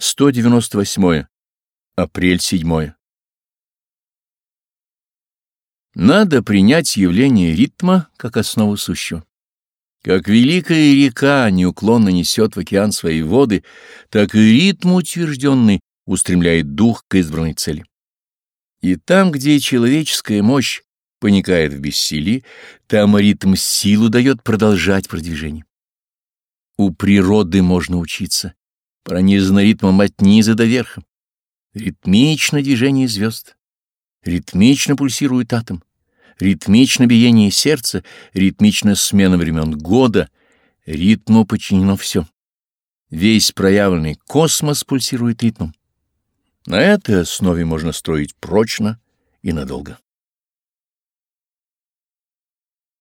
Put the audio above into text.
198. Апрель 7. Надо принять явление ритма как основу сущего. Как великая река неуклонно несет в океан свои воды, так и ритм утвержденный устремляет дух к избранной цели. И там, где человеческая мощь поникает в бессилии, там ритм силу дает продолжать продвижение. У природы можно учиться, пронизано ритмом от низа до верха. Ритмично движение звезд, ритмично пульсирует атом, ритмично биение сердца, ритмично смена времен года, ритму подчинено все. Весь проявленный космос пульсирует ритмом. На этой основе можно строить прочно и надолго.